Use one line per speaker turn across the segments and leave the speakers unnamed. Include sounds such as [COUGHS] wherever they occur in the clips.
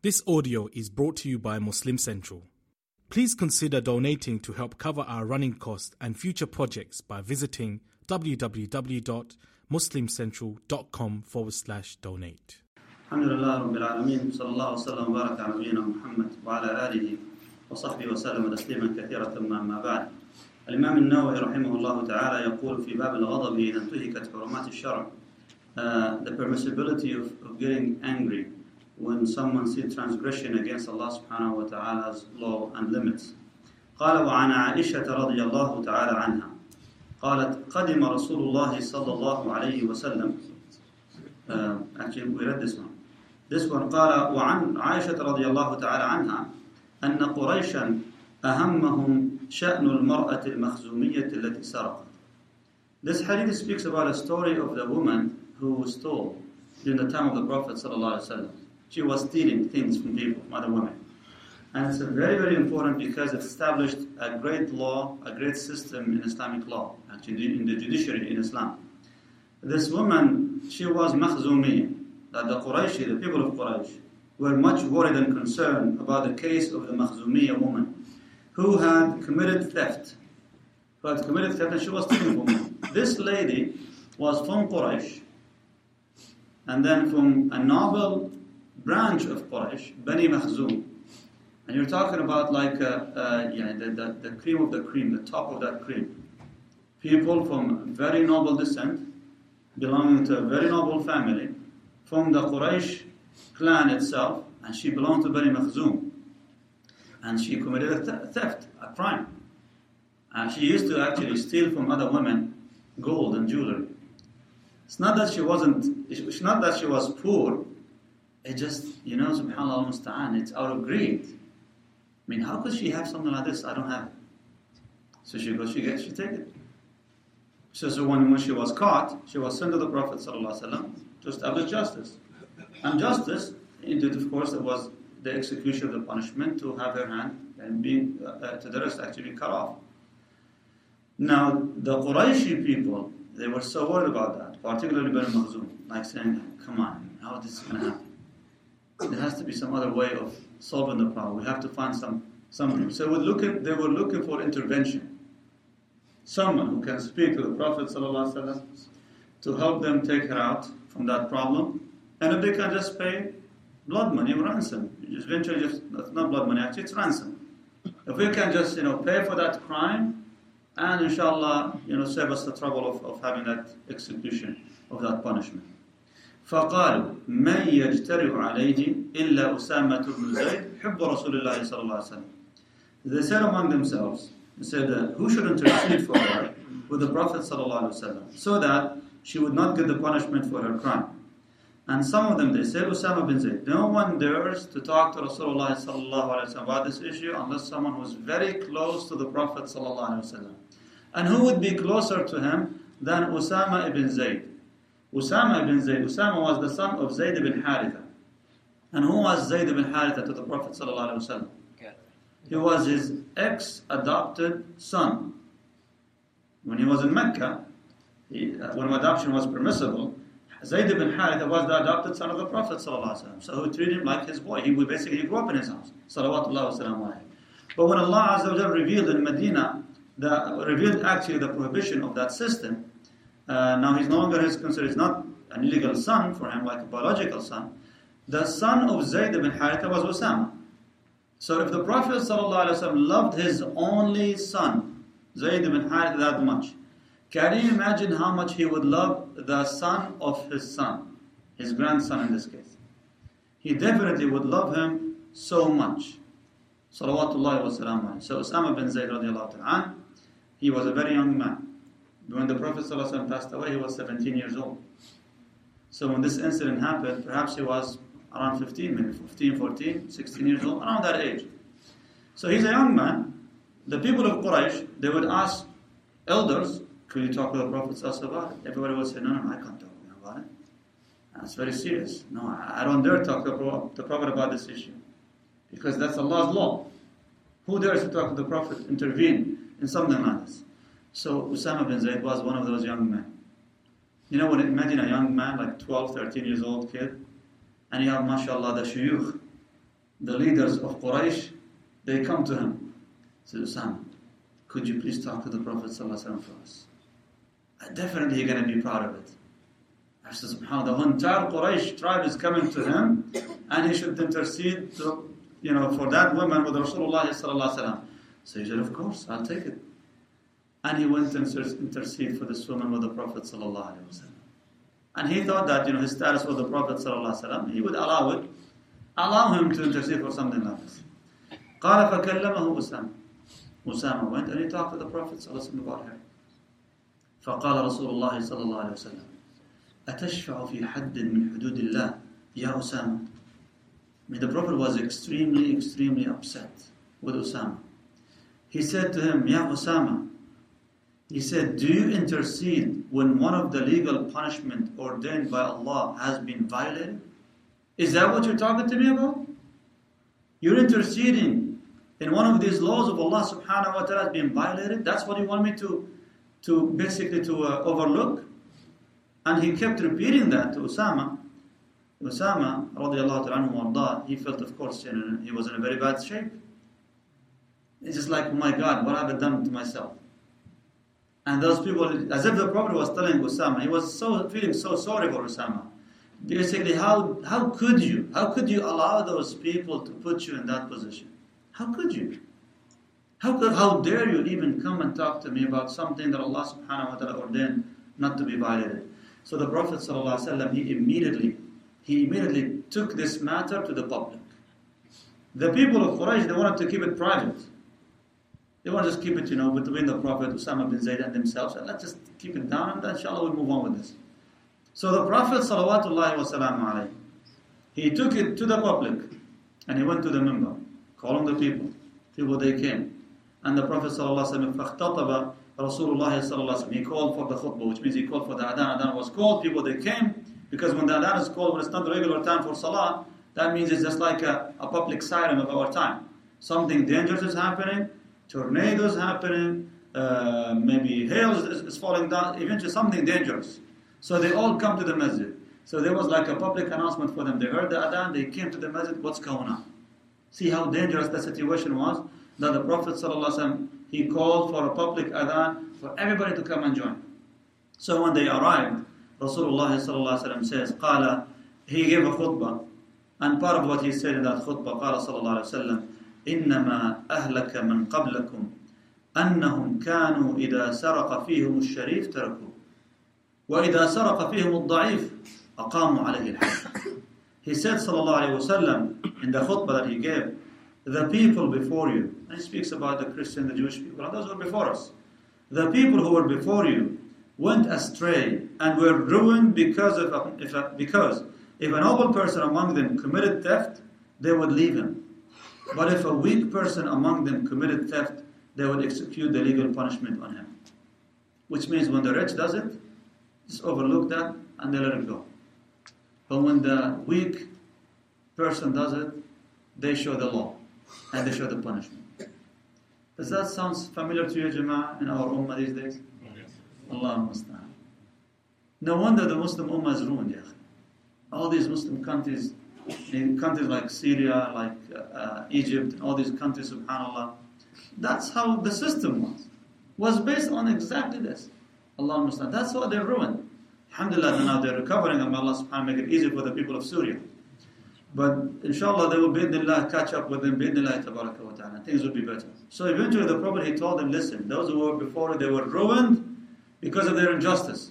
This audio is brought to you by Muslim Central. Please consider donating to help cover our running costs and future projects by visiting www.muslimcentral.com forward slash donate.
الحمد لله رب العالمين صلى الله وسلم وبارك على نبينا محمد وعلى آله وصحبه وسلم تسليما كثيرا ثم أما بعد الإمام النووي رحمه الله تعالى يقول في باب الغضب إذا انتهكت حرمات الشرع uh, the permissibility of, of getting angry when someone sees transgression against Allah subhanahu wa ta'ala's law and limits قال وعن عائشة رضي الله تعالى عنها قالت قدم رسول الله صلى الله عليه وسلم uh, actually we read this one this one قال وعن عائشة رضي الله تعالى عنها أن قريشا أهمهم شأن المرأة المخزومية التي سرقت This hadith speaks about a story of the woman who stole during the time of the Prophet ﷺ. She was stealing things from people, other women. And it's very, very important because it established a great law, a great system in Islamic law, actually in the judiciary in Islam. This woman, she was Makhzumiyya, that the Qurayshi, the people of Quraysh, were much worried and concerned about the case of the Makhzumiyya woman who had committed theft. Who had committed theft and she was stealing from. This lady was from Quraysh and then from a noble branch of Quraysh, Bani Makhzum. And you're talking about like uh, uh, yeah, the, the, the cream of the cream, the top of that cream. People from very noble descent, belonging to a very noble family, from the Quraysh clan itself, and she belonged to Bani Makhzum. And she committed a th- theft, a crime. And she used to actually steal from other women gold and jewelry. It's not that she wasn't, it's not that she was poor, it just, you know, subhanAllah musta'an, it's out of greed. I mean, how could she have something like this? I don't have it. So she goes, she gets, she take it. So, so when, when she was caught, she was sent to the Prophet ﷺ to establish justice. And justice, indeed, of course, it was the execution of the punishment to have her hand and be, uh, uh, to the wrist actually cut off. Now, the Qurayshi people, they were so worried about that, particularly Bani Makhzum, like saying, come on, how is this going to happen? There has to be some other way of solving the problem. We have to find some something. So we're looking, they were looking for intervention. Someone who can speak to the Prophet ﷺ to help them take her out from that problem. And if they can just pay blood money, ransom. Just eventually just not blood money, actually it's ransom. If we can just, you know, pay for that crime and inshallah, you know, save us the trouble of, of having that execution of that punishment. فقالوا من يجترئ عليه إلا أسامة بن زيد حب رسول الله صلى الله عليه وسلم They said among themselves, they said, uh, who should intercede for her with the Prophet صلى الله عليه وسلم so that she would not get the punishment for her crime. And some of them, they said, Usama bin Zayd, no one dares to talk to Rasulullah sallallahu alaihi wasallam about this issue unless someone who's very close to the Prophet sallallahu alaihi wasallam. And who would be closer to him than Usama ibn Zayd? Usama ibn Zayd. Usama was the son of Zayd ibn Haritha. And who was Zayd ibn Haritha to the Prophet sallallahu alaihi wasallam? He was his ex-adopted son. When he was in Mecca, he, uh, when adoption was permissible, Zayd ibn Haritha was the adopted son of the Prophet ﷺ. So he treated him like his boy. He would basically grew up in his house. Salawatullah But when Allah Azza wa revealed in Medina, the, revealed actually the prohibition of that system, uh, now he's no longer his considered, he's not an illegal son for him, like a biological son. The son of Zayd ibn Haritha was Osama. So if the Prophet ﷺ loved his only son, Zayd ibn Haritha that much, can you imagine how much he would love the son of his son, his grandson in this case? He definitely would love him so much. Salawatullah wa So Usama bin Zayd radiallahu ta'ala, he was a very young man. When the Prophet ﷺ passed away, he was 17 years old. So when this incident happened, perhaps he was around 15, maybe 15, 14, 16 years old, around that age. So he's a young man. The people of Quraysh, they would ask elders, could you talk to the Prophet about it? Everybody would say, no, no, no, I can't talk to him about it. That's very serious. No, I don't dare talk to the Prophet about this issue. Because that's Allah's law. Who dares to talk to the Prophet, intervene in something like this? So Usama bin Zayd was one of those young men. You know, when imagine a young man, like 12, 13 years old kid, and you have, mashallah, the shuyukh, the leaders of Quraysh, they come to him. Say, Usama, could you please talk to the Prophet ﷺ for us? Definitely you're going to be proud of it. I said, subhanAllah, the entire Quraysh tribe is coming to him and he should intercede to, you know, for that woman with Rasulullah ﷺ. So he said, of course, I'll take it. And he went to intercede for this woman with the Prophet ﷺ. And he thought that, you know, his status with the Prophet ﷺ, he would allow it, allow him to intercede for something like this. قال فكلمه أسامة Usama went and he talked to the Prophet ﷺ about her. فقال رسول الله صلى الله عليه وسلم أتشفع في حد من حدود الله يا أسامة I mean, the Prophet was extremely, extremely upset with Usama. He said to him, Ya Usama, he said, Do you intercede when one of the legal punishment ordained by Allah has been violated? Is that what you're talking to me about? You're interceding in one of these laws of Allah subhanahu wa ta'ala has been violated? That's what you want me to, to basically to uh, overlook? And he kept repeating that to Usama. Usama, radiallahu ta'ala he felt, of course, you know, he was in a very bad shape. It's just like, oh my God, what have I done to myself? And those people, as if the Prophet was telling Usama, he was so feeling so sorry for Usama. Basically, how, how could you? How could you allow those people to put you in that position? How could you? How, could, how dare you even come and talk to me about something that Allah subhanahu wa ta'ala ordained not to be violated? So the Prophet ﷺ, he immediately, he immediately took this matter to the public. The people of Quraysh, they wanted to keep it private. They want to just keep it, you know, between the Prophet Osama bin Zayd and themselves, and let's just keep it down, and then inshallah we'll move on with this. So the Prophet sallallahu he took it to the public, and he went to the minbar, calling the people, people they came. And the Prophet sallallahu فاختطب رسول الله صلى الله وسلم he called for the khutbah, which means he called for the adhan. Adhan was called, people they came, because when the adhan is called, when it's not the regular time for salah, that means it's just like a, a public siren of our time. Something dangerous is happening, tornadoes happening, uh, maybe hail is, is, falling down, eventually something dangerous. So they all come to the masjid. So there was like a public announcement for them. They heard the adhan, they came to the masjid, what's going on? See how dangerous the situation was? That the Prophet ﷺ, he called for a public adhan for everybody to come and join. So when they arrived, Rasulullah ﷺ says, قال, he gave a khutbah. And part of what he said in that khutbah, قال صلى الله عليه وسلم, إنما أهلك من قبلكم أنهم كانوا إذا سرق فيهم الشريف تركوه وإذا سرق فيهم الضعيف أقاموا عليه الحد He said صلى الله عليه وسلم in the khutbah that he gave the people before you and he speaks about the Christian, the Jewish people and those who were before us the people who were before you went astray and were ruined because of if a, because if a noble person among them committed theft they would leave him but if a weak person among them committed theft, they would execute the legal punishment on him. Which means when the rich does it, just overlook that and they let it go. But when the weak person does it, they show the law and they show the punishment. Does that sound familiar to you, Jama'ah, in our Ummah these days? Allah musta'an. No wonder the Muslim Ummah is ruined. All these Muslim countries in countries like Syria, like uh, Egypt, all these countries, subhanAllah. That's how the system was. Was based on exactly this. Allah Muslim. That's why they're ruined. Alhamdulillah, now they're recovering, and Allah subhanahu make it easy for the people of Syria. But inshallah, they will bi'idhnillah catch up with them, bi'idhnillah tabaraka wa ta'ala. Things will be better. So eventually the Prophet, he told them, listen, those who were before, they were ruined because of their injustice.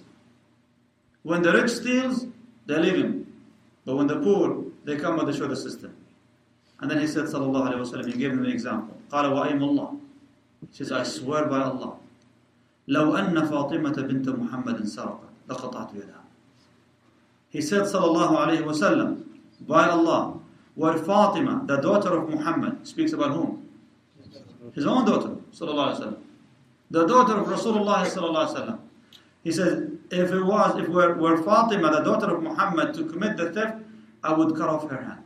When the rich steals, they leave him. But when the poor they come with the show the system. And then he said, Sallallahu Alaihi Wasallam, he gave them an example. قال وأيم الله. He says, I swear by Allah. لو أن فاطمة بنت محمد سرقت لقطعت يدها. He said, Sallallahu Alaihi Wasallam, by Allah, where Fatima, the daughter of Muhammad, speaks about whom? His own daughter, Sallallahu Alaihi Wasallam. The daughter of Rasulullah Sallallahu Alaihi Wasallam. He says, if it was, if were, were Fatima, the daughter of Muhammad, to commit the theft, I would cut off her hand.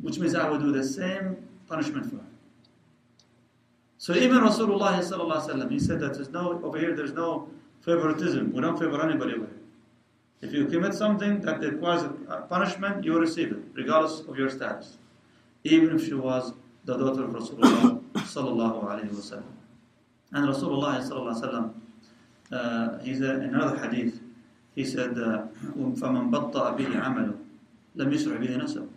Which means I would do the same punishment for her. So even Rasulullah he said that there's no over here there's no favoritism. We don't favor anybody over here. If you commit something that requires a punishment, you will receive it, regardless of your status. even if she was the daughter of Rasulullah [COUGHS] sallallahu alayhi wasallam. And Rasulullah sallallahu alayhi wasallam, uh, he said in another hadith, he said, uh, فَمَنْ بَطَّأَ بِهِ عَمَلُهُ لَمْ يُسْرع بِهِ نَسَبُهُ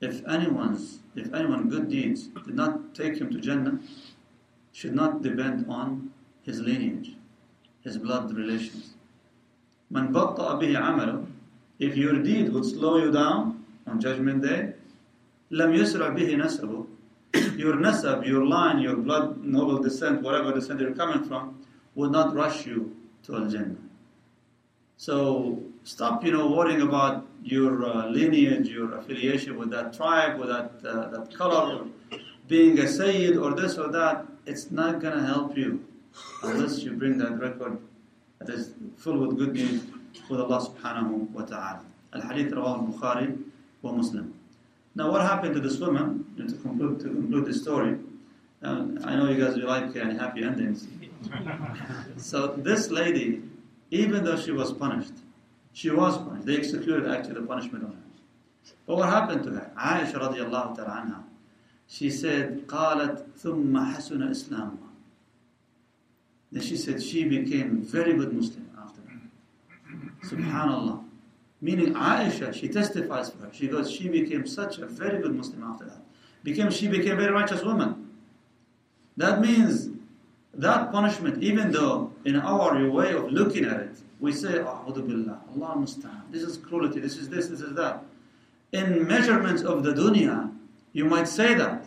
If anyone's, if anyone good deeds did not take him to Jannah, should not depend on his lineage, his blood relations. مَنْ بَطَّأَ بِهِ عَمَلُهُ If your deed would slow you down on Judgment Day, لَمْ يُسْرع بِهِ نَسَبُهُ Your nasab, your line, your blood, noble descent, whatever descent you're coming from, would not rush you to Al-Jannah. So stop, you know, worrying about your uh, lineage, your affiliation with that tribe, with that, uh, that color, being a Sayyid or this or that. It's not going to help you unless you bring that record that is full with good news with Allah subhanahu wa ta'ala. Al-Hadith rawah al-Bukhari wa Muslim. Now what happened to this woman, to conclude, to conclude the story, uh, I know you guys like uh, happy endings. [LAUGHS] so this lady, even though she was punished, she was punished. They executed actually the punishment on her. But what happened to her? Aisha radiallahu ta'ala anha, she said, قالت ثم حسن إسلامها. Then she said she became very good Muslim after that. Subhanallah. Meaning Aisha, she testifies for her. She goes, she became such a very good Muslim after that. Became she became a very righteous woman. That means that punishment, even though in our way of looking at it, we say, A'udhu Billah, Allah musta'an, this is cruelty, this is this, this is that. In measurements of the dunya, you might say that,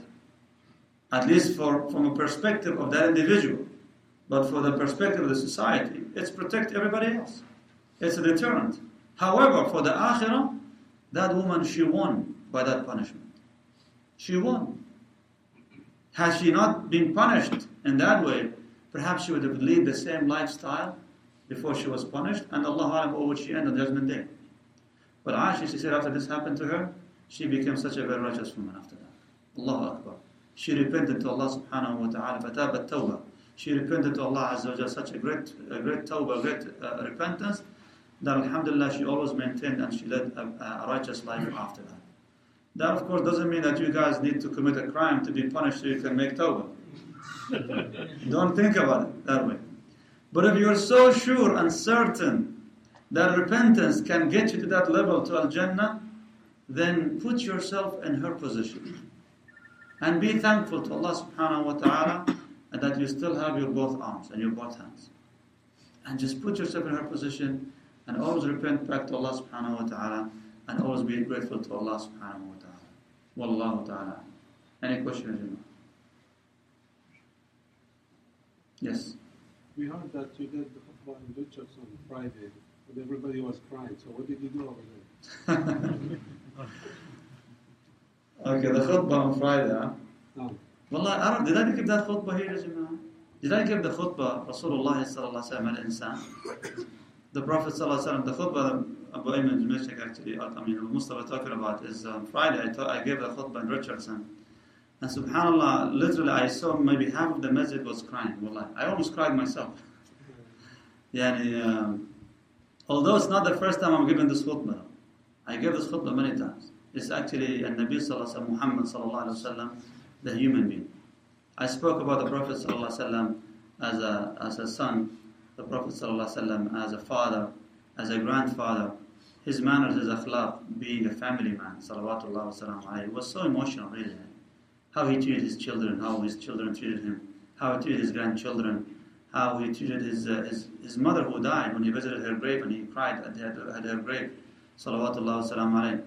at least for, from a perspective of that individual. But for the perspective of the society, it's protect everybody else. It's a deterrent. However, for the akhirah, that woman, she won by that punishment. She won. Had she not been punished in that way, perhaps she would have lived the same lifestyle before she was punished, and Allah what would she end on Judgment Day. But Aisha, she said after this happened to her, she became such a very righteous woman after that. Allahu Akbar. She repented to Allah subhanahu wa ta'ala, fatabat tawbah. She repented to Allah Azza wa such a great, a great tawbah, great uh, repentance, that alhamdulillah she always maintained and she led a, a righteous life after that. That of course doesn't mean that you guys need to commit a crime to be punished so you can make tawbah. [LAUGHS] Don't think about it that way. But if you're so sure and certain that repentance can get you to that level to Al Jannah, then put yourself in her position. And be thankful to Allah subhanahu wa ta'ala that you still have your both arms and your both hands. And just put yourself in her position and always repent back to Allah subhanahu wa ta'ala and always be grateful to Allah subhanahu wa ta'ala. Wallahu ta'ala. Any questions? Yes.
We heard that you did the khutbah in Richards on Friday, but everybody was crying. So what did you do over there? [LAUGHS]
okay, the khutbah on Friday. Huh?
No.
Wallah, I don't, did I give that khutbah here, Jama'ah? Did I give the khutbah, Rasulullah sallallahu alayhi wa sallam, The Prophet sallallahu alayhi wa sallam, the khutbah Abu Ayman Jumashik actually, I mean, Mustafa talking about is on Friday, I, ta- I gave the khutbah in Richardson. And subhanAllah, literally I saw maybe half of the masjid was crying. Wallah. I almost cried myself. Yani, um, although it's not the first time I'm giving this khutbah, I gave this khutbah many times. It's actually a Nabi sallallahu Muhammad sallallahu alaihi wasallam, the human being. I spoke about the Prophet sallallahu alaihi wasallam as a as a son, the Prophet sallallahu alaihi wasallam as a father, as a grandfather, his manners, his akhlaq, being a family man, salawatullah wasalam was so emotional, really how he treated his children, how his children treated him, how he treated his grandchildren, how he treated his, uh, his, his mother who died when he visited her grave and he cried at, her, at her grave. Salawatullah wasalam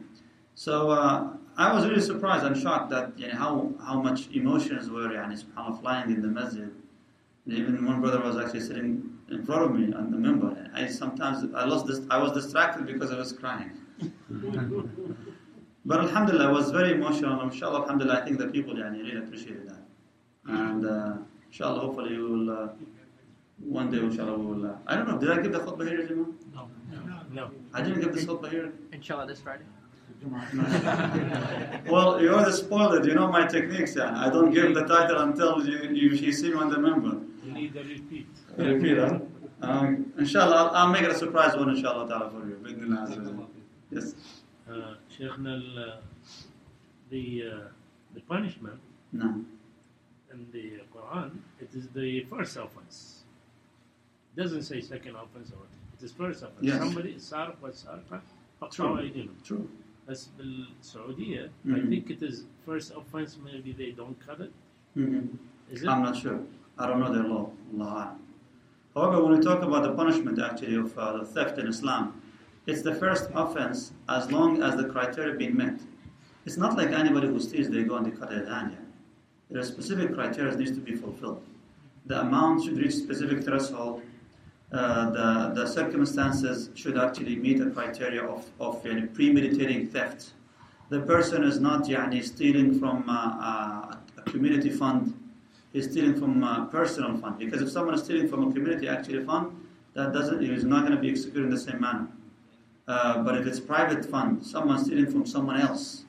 So uh, I was really surprised and shocked that you know, how, how much emotions were yani, subhanAllah, flying in the masjid. And even one brother was actually sitting in front of me on the minbar. I sometimes I lost this, I was distracted because I was crying. [LAUGHS] But alhamdulillah, it was very emotional. Inshallah, alhamdulillah, I think the people yani, really appreciated that. And uh, inshallah, hopefully we will, uh, one day inshallah we will, uh, I don't know, did I give the khutbah here, Jima?
No. No. no.
I didn't give the khutbah here?
Inshallah, this Friday. [LAUGHS]
well, you already spoiled it. You know my techniques, yeah. I don't give the title until you, you, you see me on the minbar.
You need a repeat.
Um, inshallah, I'll, I'll make it a surprise one, inshallah, ta'ala, for you. Yes.
Uh, Shaykhna, uh, the, uh, the punishment
no.
in the Quran, it is the first offense. It doesn't say second offense or it is first offense.
Yes.
Somebody, sarf
was
sarfa, True.
True.
As in Saudi, I
mm-hmm.
think it is first offense, maybe they don't cut it.
Mm -hmm.
Is it?
I'm not sure. I don't know their law. Allah. However, when we talk about the punishment actually of uh, the theft in Islam, it's the first offense as long as the criteria being met. It's not like anybody who steals, they go and they cut their hand. There are specific criteria that needs to be fulfilled. The amount should reach specific threshold. Uh, the, the circumstances should actually meet a criteria of, of yani, premeditating theft. The person is not yani, stealing from uh, uh, a community fund he's stealing from a personal fund. Because if someone is stealing from a community actually fund, that doesn't, he is not going to be executed in the same manner. Uh, but if it's private fund, someone stealing from someone else,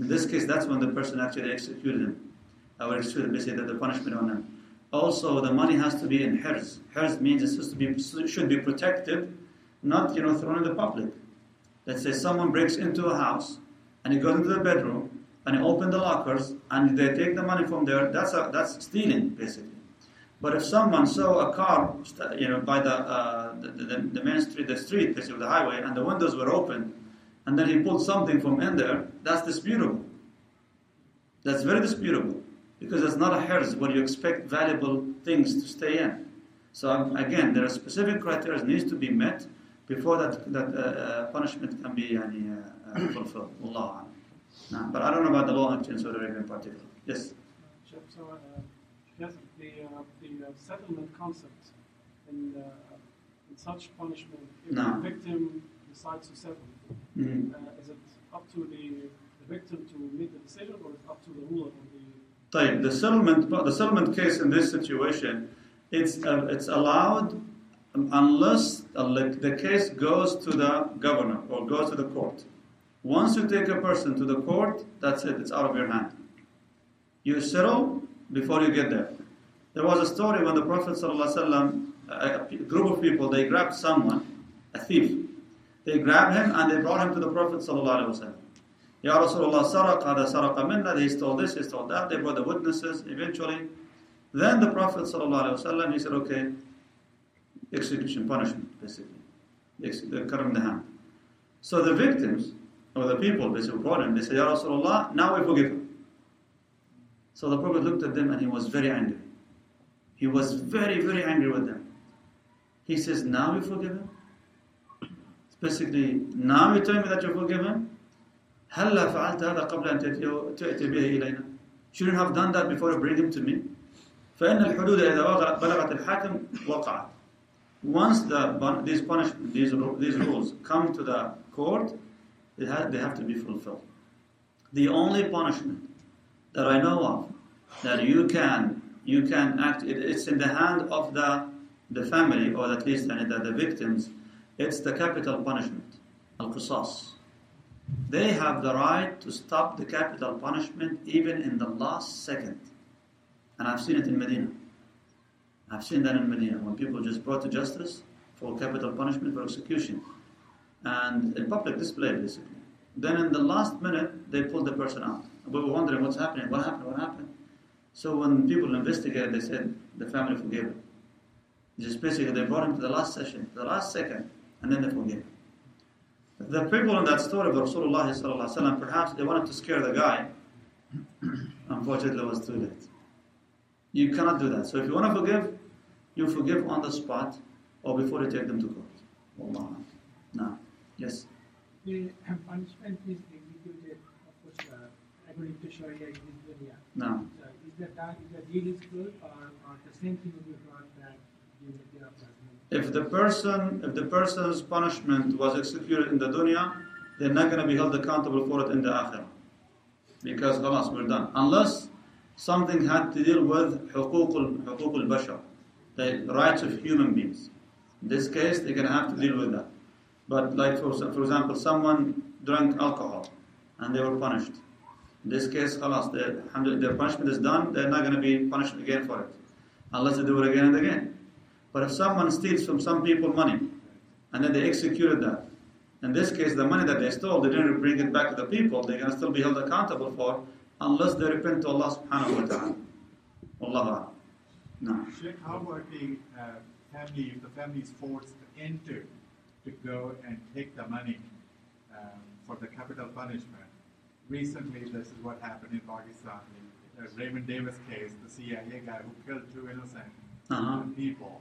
in this case, that's when the person actually executed him. I will execute basically the, punishment on him. Also, the money has to be in hirz. Hirz means supposed to be should be protected, not you know thrown in the public. Let's say someone breaks into a house and he goes into the bedroom and he opens the lockers and they take the money from there. That's a, that's stealing basically. But if someone saw a car, you know, by the, uh, the, the, the main street, the street, basically the highway, and the windows were open, and then he pulled something from in there, that's disputable. That's very disputable because it's not a hirz where you expect valuable things to stay in. So um, again, there are specific criteria needs to be met before that that uh, uh, punishment can be uh, uh, fulfilled. Allah. No, but I don't know about the law in Saudi Arabia in particular. Yes.
So, so uh, yes, the, uh, the uh, settlement concept in, uh, in such punishment, if
No.
the victim decides to settle,
Mhm.
uh, is it up to the, the victim to make the decision or is it up to the ruler or the
طيب, the settlement the settlement case in this situation, it's uh, it's allowed um, unless uh, like the case goes to the governor or goes to the court. Once you take a person to the court, that's it. It's out of your hand. You settle before you get there. There was a story when the Prophet ﷺ, a a group of people, they grabbed someone, a thief. They grabbed him and they brought him to the Prophet ﷺ. Ya Rasulullah, saraq, hada saraqa minna, he stole this, he stole that. They brought the witnesses eventually. Then the Prophet ﷺ, he said, okay, execution, punishment, basically. Ex- They cut him the hand. So the victims, or the people, basically brought him, they said, Ya Rasulullah, now we forgive him. So the Prophet looked at them and he was very angry. He was very, very angry with them. He says, Now you forgive him? Basically, now you tell me that you forgive him? هلا فعلت هذا قبل أن تأتي- تأتي به إلينا? Shouldn't have done that before you bring him to me? فإن الحدود إذا وغ- بلغت الحاكم وقعت. Once the, these punishment, these, ru- these rules come to the court, they have, they have to be fulfilled. The only punishment that I know of that you can you can act it, it's in the hand of the the family or at least the, the, the victims it's the capital punishment al-qisas. They have the right to stop the capital punishment even in the last second. And I've seen it in Medina. I've seen that in Medina when people just brought to justice for capital punishment for execution and a public display basically then in the last minute they pulled the person out we were wondering what's happening what happened what happened so when people investigated, they said the family forgave him. Just basically, they brought him to the last session, the last second, and then they forgave him. The people in that story of Rasulullah perhaps they wanted to scare the guy. [COUGHS] Unfortunately, it was too late. You cannot do that. So if you want to forgive, you forgive on the spot or before you take them to court. Wallah. No. Yes.
The punishment is executed, of course, uh, according to Sharia in this dunya.
No.
Uh, is the time, is the deal is good, or, or the same thing will be brought back during the hereafter?
If the person, if the person's punishment was executed in the dunya, they're not going to be held accountable for it in the akhirah. Because khalas, we're done. Unless something had to deal with حقوق حقوق البشر, the rights of human beings. In this case, they're going to have to deal with that. But like for, for example, someone drank alcohol and they were punished. In this case, khalas, their, their punishment is done, they're not going to be punished again for it. Unless they do it again and again. But if someone steals from some people money and then they executed that, In this case, the money that they stole, they didn't bring it back to the people. They're going to still be held accountable for unless they repent to Allah subhanahu wa ta'ala. Allah. No.
Sheikh, how about uh, family, if the family is forced to enter to go and take the money um, for the capital punishment? Recently, this is what happened in Pakistan. The Raymond Davis case, the CIA guy who killed two innocent
Uh-huh.
people,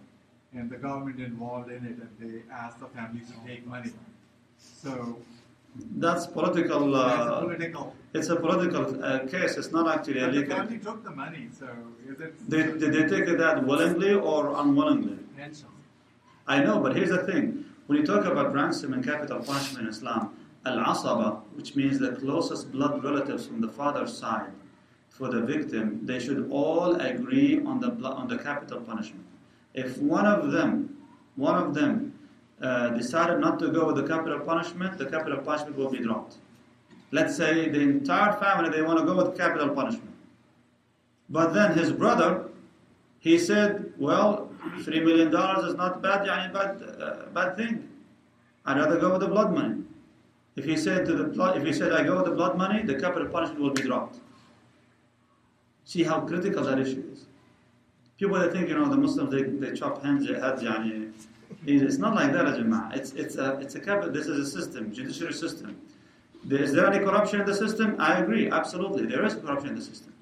and the government involved in it, and they asked the families to take money. So
That's political.
that's
Uh,
political.
it's a political uh, case. It's not actually a
But the
legal.
family took the money, so is it?
Did, did they take it that willingly or unwillingly?
Ransom.
I know, but here's the thing. When you talk about ransom and capital punishment in Islam, al-asaba, which means the closest blood relatives from the father's side for the victim, they should all agree on the on the capital punishment. If one of them, one of them, uh, decided not to go with the capital punishment, the capital punishment will be dropped. Let's say the entire family they want to go with capital punishment, but then his brother he said, "Well, three million dollars is not bad, yani bad, uh, bad thing. I'd rather go with the blood money." If he said to the blood, if he said, "I go with the blood money," the capital punishment will be dropped. See how critical that issue is. People they think, you know, the Muslims they, they chop hands, heads, yani. It's not like that, Jama'ah. It's it's a it's a capital. This is a system, judiciary system. Is there any corruption in the system? I agree, absolutely. There is corruption in the system.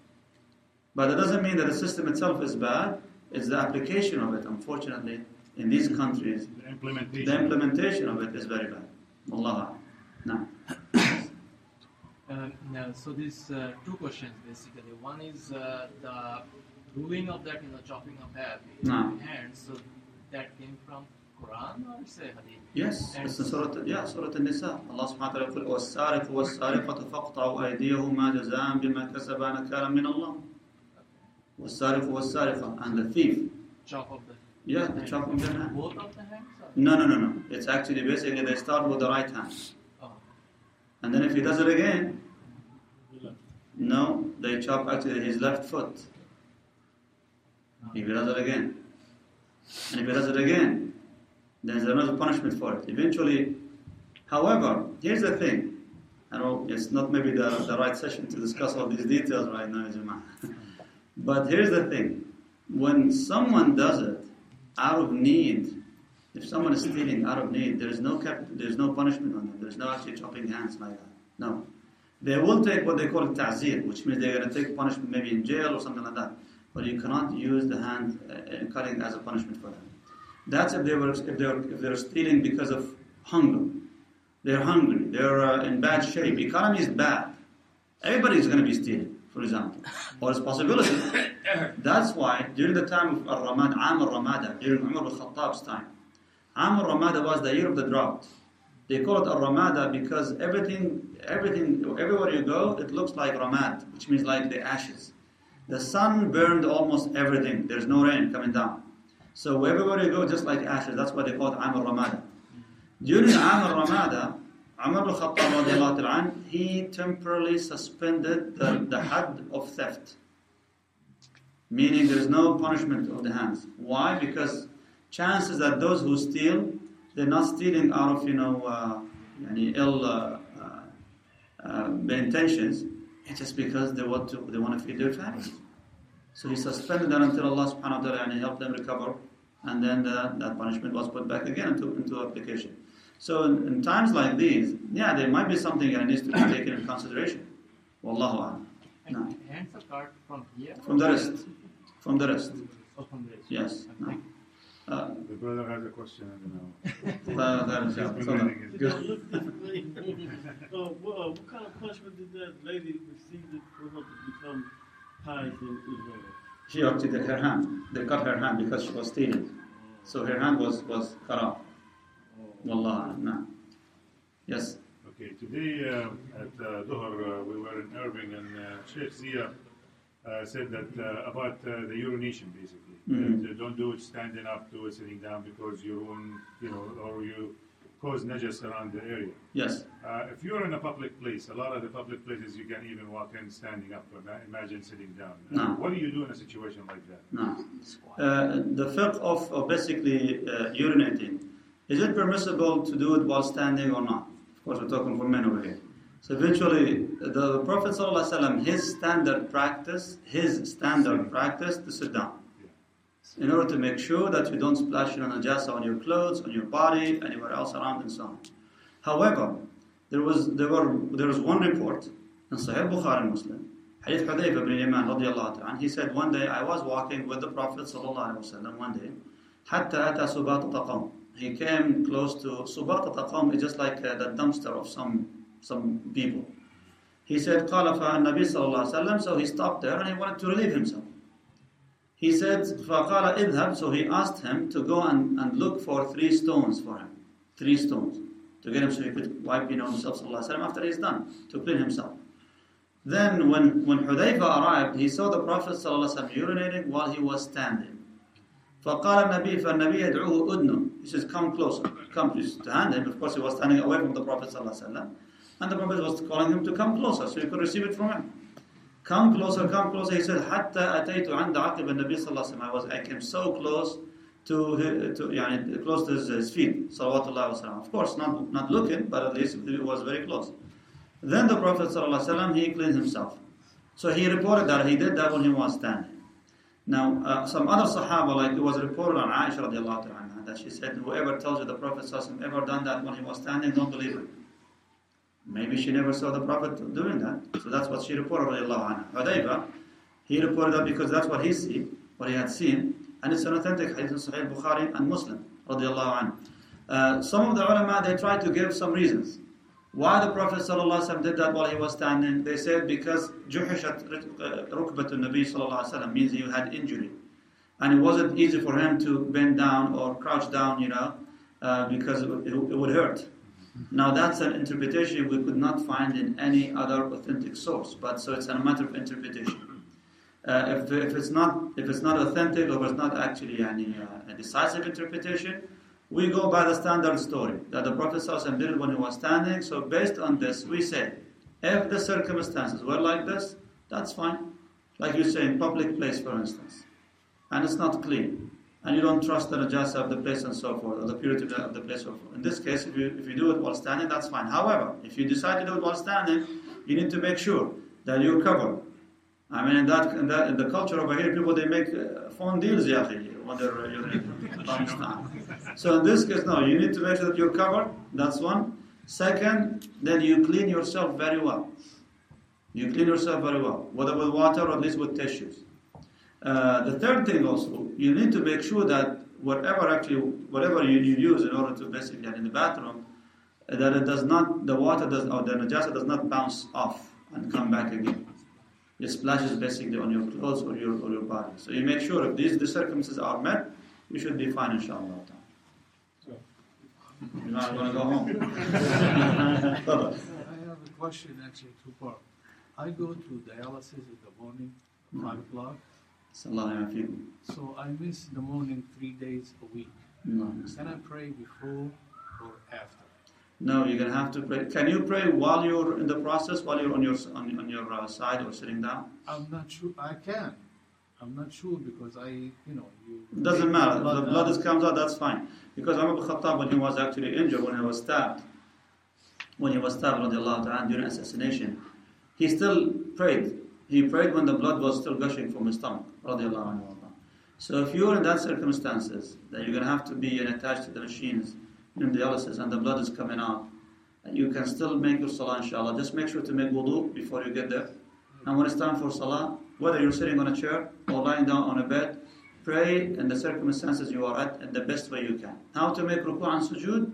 But it doesn't mean that the system itself is bad. It's the application of it, unfortunately, in these countries.
The implementation.
The implementation of it is very bad. Allah. No.
Um, no, so these uh, two questions basically. One is uh, the ruling of that, you know, chopping of head,
No.
hands. So that came from Quran or say Hadith?
Yes, it's in Surah, yeah, Surah An-Nisa. Allah subhanahu wa ta'ala يقول والسارق والسارقة فاقطعوا أيديهما جزاء بما كسبا نكالا من الله. Wasarif wasarifa. And the thief.
Chop of the
Yeah, the chop of the hand.
Both of the hands? Or?
No, no, no, no. It's actually basically they start with the right hand.
Oh.
And then if he does it again, mm-hmm. no, they chop actually his left foot. If he does it again. And if he does it again, then there's another punishment for it. Eventually, however, here's the thing. I know it's not maybe the, the right session to discuss all these details right now, Jama'ah. [LAUGHS] but here's the thing. When someone does it out of need, if someone is stealing out of need, there is no cap- there's no punishment on them. There's no actually chopping hands like that. No. They will take what they call ta'zir, which means they're going to take punishment maybe in jail or something like that. But you cannot use the hand uh, cutting as a punishment for them. That's if they were if they're if they're stealing because of hunger. They're hungry. They're uh, in bad shape. Economy is bad. Everybody is going to be stealing, for example, or it's possibility. That's why during the time of Ar-Ramad, Am al-Ramada, during Umar al-Khattab's time, Am al-Ramada was the year of the drought. They call it al-Ramada because everything, everything, everywhere you go, it looks like Ramad, which means like the ashes. The sun burned almost everything. There's no rain coming down. So everywhere you go, just like ashes. That's why they call it Am al-Ramada. During Am al-Ramada, Al-Khattab he temporarily suspended the, the hadd of theft. Meaning there is no punishment of the hands. Why? Because chances that those who steal, they're not stealing out of, you know, uh, yani ill uh, uh, uh, intentions. It's just because they want to, they want to feed their families. So he suspended that until Allah subhanahu wa ta'ala helped them recover. And then the, that punishment was put back again into, into application. So in, in times like these, yeah, there might be something that needs to be taken in consideration. Wallahu a'lam.
and
No.
hands are cut from here.
From the wrist. From the wrist.
Oh, from the wrist.
Yes. No. Uh,
The brother has a question, I don't know. [LAUGHS]
uh, that is- yeah, [LAUGHS] so that-
it.
uh, what, uh, what kind of punishment did that lady receive for her to become pious in Israel?
She opted her hand. They cut her hand because she was stealing. So her hand was, was cut off. Wallah, no. Yes.
Okay, today uh, at uh, Dhuhr uh, we were in Irving and uh, Sheikh Zia uh, said that uh, about uh, the urination basically.
Mhm.
Uh, don't do it standing up, do it sitting down because you ruin, you know, or you cause najas around the area.
Yes.
Uh, if you're in a public place, a lot of the public places you can even walk in standing up. Ima- Imagine sitting down.
No.
What do you do in a situation like that?
No. Uh, the fiqh of, of basically uh, urinating, is it permissible to do it while standing or not? Of course, we're talking for men over here. So eventually, the Prophet ﷺ, his standard practice, his standard practice to sit down. In order to make sure that you don't splash your najasa on your clothes, on your body, anywhere else around and so on. However, there was there were there was one report in Sahih Bukhari and Muslim, Hadith Hudayfa ibn Yaman radiallahu ta'ala, he said one day I was walking with the Prophet sallallahu alaihi wasallam one day, حتى أتى سباط تقوم. He came close to Subat taqam is just like uh, the dumpster of some some people. He said قال فالنبي صلى الله عليه وسلم so he stopped there and he wanted to relieve himself. He said فقال اذهب so he asked him to go and, and look for three stones for him. Three stones to get him so he could wipe you know, himself وسلم, after he's done, to clean himself. Then when, when Hudayfa arrived, he saw the Prophet ﷺ urinating while he was standing. فقال النبي فالنبي يدعوه أدنى He says, come closer, come please, to hand him. Of course, he was standing away from the Prophet ﷺ. And the Prophet was calling him to come closer so he could receive it from him. Come closer, come closer. He said, حتى أتيت عند عقب النبي صلى الله عليه وسلم. I was, I came so close to, to يعني, close to his, his feet. صلوات الله وسلم. Of course, not, not looking, but at least it was very close. Then the Prophet ﷺ, he cleaned himself. So he reported that he did that when he was standing. Now, uh, some other Sahaba, like it was reported on Aisha radiallahu anha, that she said, whoever tells you the Prophet ﷺ ever done that when he was standing, don't believe it. Maybe she never saw the Prophet doing that. So that's what she reported radiallahu anha. Hudayfa, he reported that because that's what he see, what he had seen, and it's an authentic hadith in Sahih Bukhari and Muslim radiallahu anhu. Uh, some of the ulama, they try to give some reasons. Why the Prophet ﷺ did that while he was standing? They said because juhishat rukbatun Nabi ﷺ means he had injury. And it wasn't easy for him to bend down or crouch down, you know, uh, because it, it, it, would hurt. Now that's an interpretation we could not find in any other authentic source, but so it's a matter of interpretation. Uh, if, if, it's not if it's not authentic or it's not actually any, uh, a decisive interpretation, we go by the standard story that the Prophet did when he was standing. So based on this, we say, if the circumstances were like this, that's fine. Like you say, in public place, for instance, and it's not clean, and you don't trust the najasa of the place and so forth, or the purity of the place. So. In this case, if you if you do it while standing, that's fine. However, if you decide to do it while standing, you need to make sure that you're covered. I mean, in that in, that, in the culture over here, people they make uh, phone deals, yahi, when they're uh, [LAUGHS] So in this case, no, you need to make sure that you're covered. That's one. Second, then you clean yourself very well. You clean yourself very well, whether with water or at least with tissues. Uh, the third thing also, you need to make sure that whatever actually, whatever you, you use in order to basically in the bathroom, that it does not, the water does, or the najasa does not bounce off and come back again. It splashes basically on your clothes or your, or your body. So you make sure if these the circumstances are met, you should be fine, inshallah. You're not going to go home. [LAUGHS]
I have a question, actually, two part. I go to dialysis in the morning, five o'clock. So I miss the morning three days a week.
No.
Can I pray before or after?
No, you're gonna have to pray. Can you pray while you're in the process, while you're on your on, on your uh, side or sitting down?
I'm not sure. I can. I'm not sure because I, you know, you.
It doesn't matter. The blood is comes out. That's fine. Because Umar ibn Khattab, when he was actually injured, when he was stabbed, when he was stabbed ta'ala, during assassination, he still prayed. He prayed when the blood was still gushing from his stomach. So if you're in that circumstances, that you're going to have to be attached to the machines in dialysis and the blood is coming out, and you can still make your salah inshallah. Just make sure to make wudu before you get there. And when it's time for salah, whether you're sitting on a chair or lying down on a bed, pray in the circumstances you are at in the best way you can. How to make ruku' and sujood?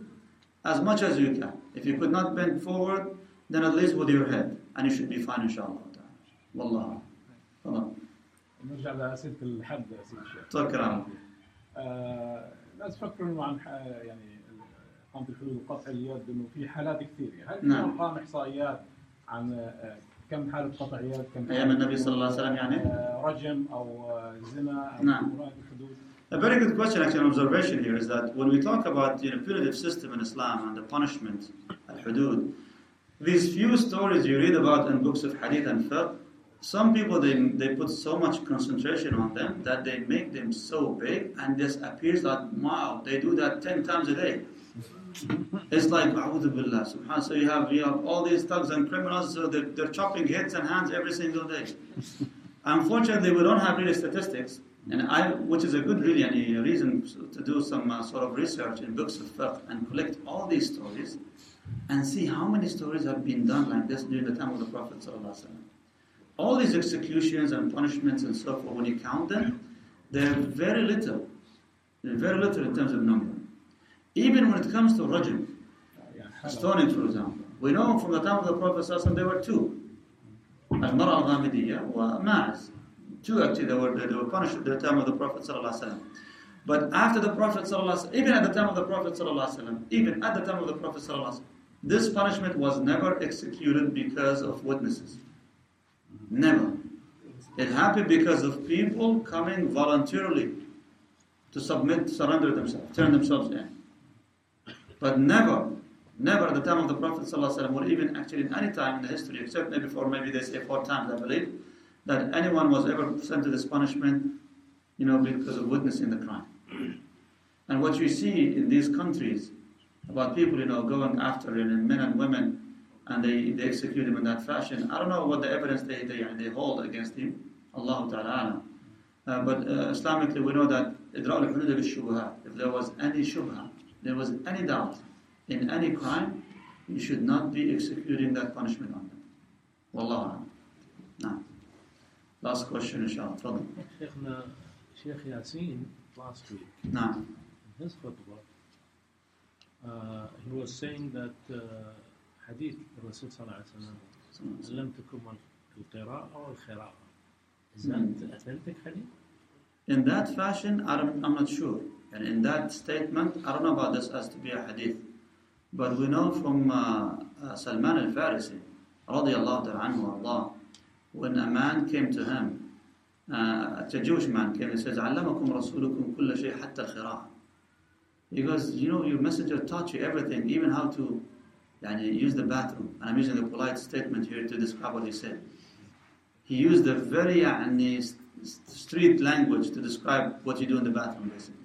As much as you can. If you could not bend forward, then at least with your head. And you should be fine inshallah. والله تفضل
نرجع لأسئلة الحد يا سيدي الشيخ.
تذكر
الناس فكروا انه عن يعني قامة الحدود وقطع اليد انه في حالات كثير هل في
نعم.
ارقام احصائيات عن كم حالة قطع يد كم
أيام النبي صلى الله عليه وسلم يعني؟
رجم أو زنا أو
نعم.
مراقبة الحدود
A very good question, actually, an observation here is that when we talk about you know, punitive system in Islam and the punishment, al-hudud, these few stories you read about in books of hadith and fiqh, some people they, they put so much concentration on them that they make them so big and this appears that wow, they do that ten times a day. It's like, Billah, subhanAllah. So you have, you have all these thugs and criminals, so they're, they're chopping heads and hands every single day. [LAUGHS] Unfortunately, we don't have really statistics, and I, which is a good really any reason to do some uh, sort of research in books of fiqh and collect all these stories and see how many stories have been done like this during the time of the Prophet All these executions and punishments and so forth, when you count them, they're very little. They're very little in terms of number. Even when it comes to rajm, stoning for example, we know from the time of the Prophet there were two. Al-Mara al-Ghamidiyya wa Ma'az. Two actually, they were, they were punished at the time of the Prophet But after the Prophet even at the time of the Prophet even at the time of the Prophet this punishment was never executed because of witnesses. Never. It happened because of people coming voluntarily to submit, surrender themselves, turn themselves in. But never, never at the time of the Prophet ﷺ, or even actually in any time in the history, except maybe for maybe they say four times, I believe, that anyone was ever sent to this punishment, you know, because of witnessing the crime. And what you see in these countries about people, you know, going after it, men and women, and they, they execute him in that fashion. I don't know what the evidence they, they, they hold against him. Allah Ta'ala. Uh, but uh, Islamically, we know that if there was any shubha, there was any doubt in any crime, you should not be executing that punishment on them. Wallahu Now, last question, inshallah. Fadl.
Sheikh Yasin last week,
nah.
in his khutbah, uh, he was saying that uh, hadith Rasul sallallahu alaihi wasallam لم تكن القراءة والخراءة. Is that hmm. authentic hadith?
In that fashion, I'm, I'm not sure. And in that statement, I don't know about this as to be a hadith. But we know from uh, uh, Salman al-Farisi, radiallahu anhu Allah, when a man came to him, uh, a Jewish man came and says, عَلَّمَكُمْ رَسُولُكُمْ كُلَّ شَيْء حَتَّى الْخِرَاءَ He goes, you know, your messenger taught you everything, even how to yani, use the bathroom. And I'm using a polite statement here to describe what he said. He used a very yani, street language to describe what you do in the bathroom, basically.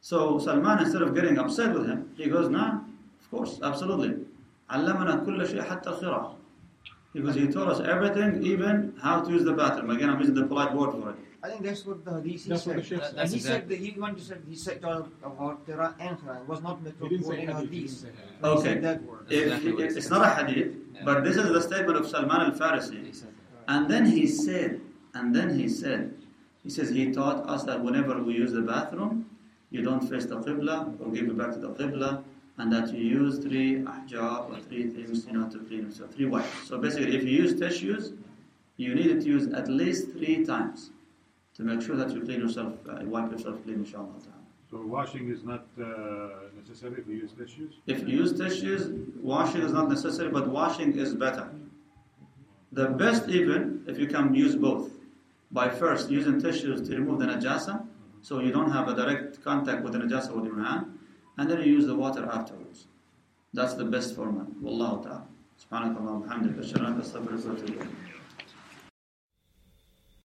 So Salman, instead of getting upset with him, he goes, nah, of course, absolutely. علمنا كل شيء حتى الخراء. Because he taught us everything, even how to use the bathroom. Again, I'm using the polite word for it.
I think that's what the hadith he said. What and he said that he wanted to say he said about Qira and Qira. It was not metropolitan in hadith.
Okay. If, if, it's not a hadith, but this is the statement of Salman al-Farisi. And then he said, and then he said, he says he taught us that whenever we use the bathroom, you don't face the Qibla or give it back to the Qibla, and that you use three ahjar or three things, you know, to clean yourself, three wipes. So basically, if you use tissues, you need to use at least three times to make sure that you clean yourself, uh, wipe yourself clean, inshallah.
So washing is not uh, necessary if you use tissues?
If you use tissues, washing is not necessary, but washing is better. The best even, if you can use both, by first using tissues to remove the najasa, so you don't have a direct contact with the najasa with your hand, and then you use the water afterwards. That's the best format. Wallahu ta'ala. سبحانك اللهم وبحمدك اشهد ان لا اله الا انت استغفرك واتوب اليك